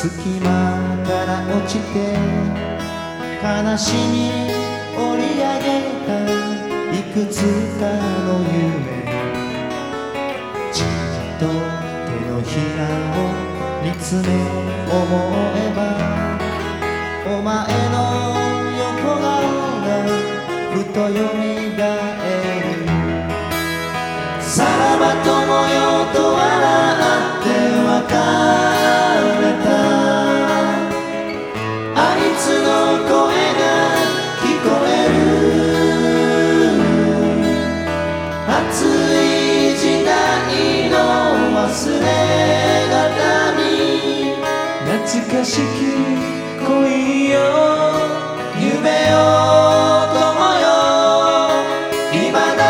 隙間から落ちて悲しみ織り上げたいくつかの夢。じっと手のひらを見つめ思えばお前のかしき恋よ夢を友よ今だ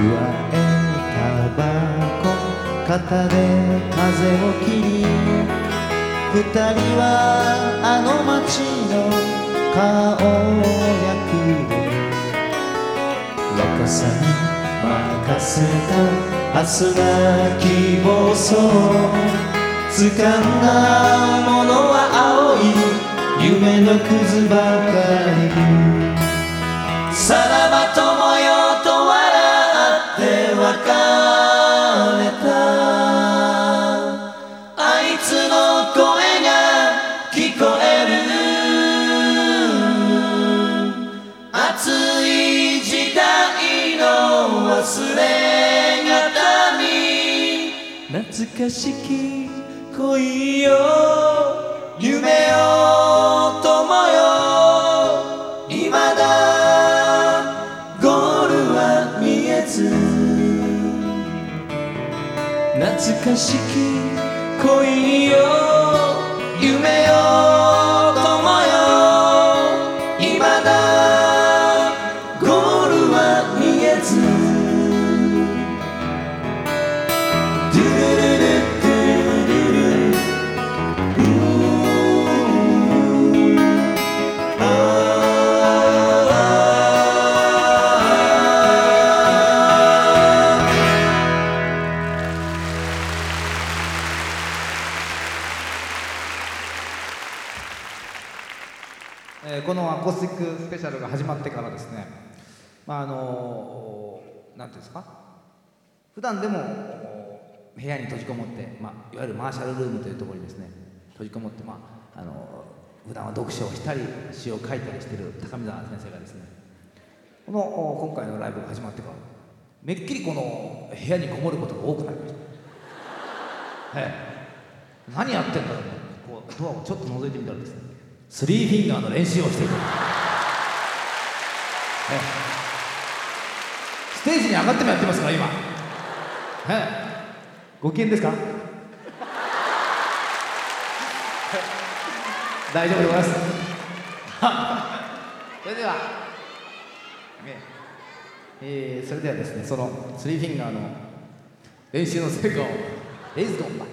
えタバコ肩で風を切り二人はあの街の顔役で若さに任せた明日が希望そう掴んだものは青い夢のクズばかりれがたみ。懐かしき恋よ夢よ友よ今だゴールは見えず。懐かしき恋よえーこのアコースティックスペシャルが始まってからですね、まああのなんていうんですか普段でも部屋に閉じこもって、まあ、いわゆるマーシャルルームというところにですね閉じこもって、まああの普段は読書をしたり詩を書いたりしている高見沢先生がですねこの今回のライブが始まってからめっきりこの部屋にこもることが多くなりました。は い何やってんだろうこうドアをちょっと覗いてみたらですねスリーフィンガーの練習をしている、ええ。ステージに上がってもやってますから今、ええ。ご機嫌ですか？大丈夫でございます。それでは、ねえ。ーそれではですねそのスリーフィンガーの練習の成果をレイズゴンバ。イ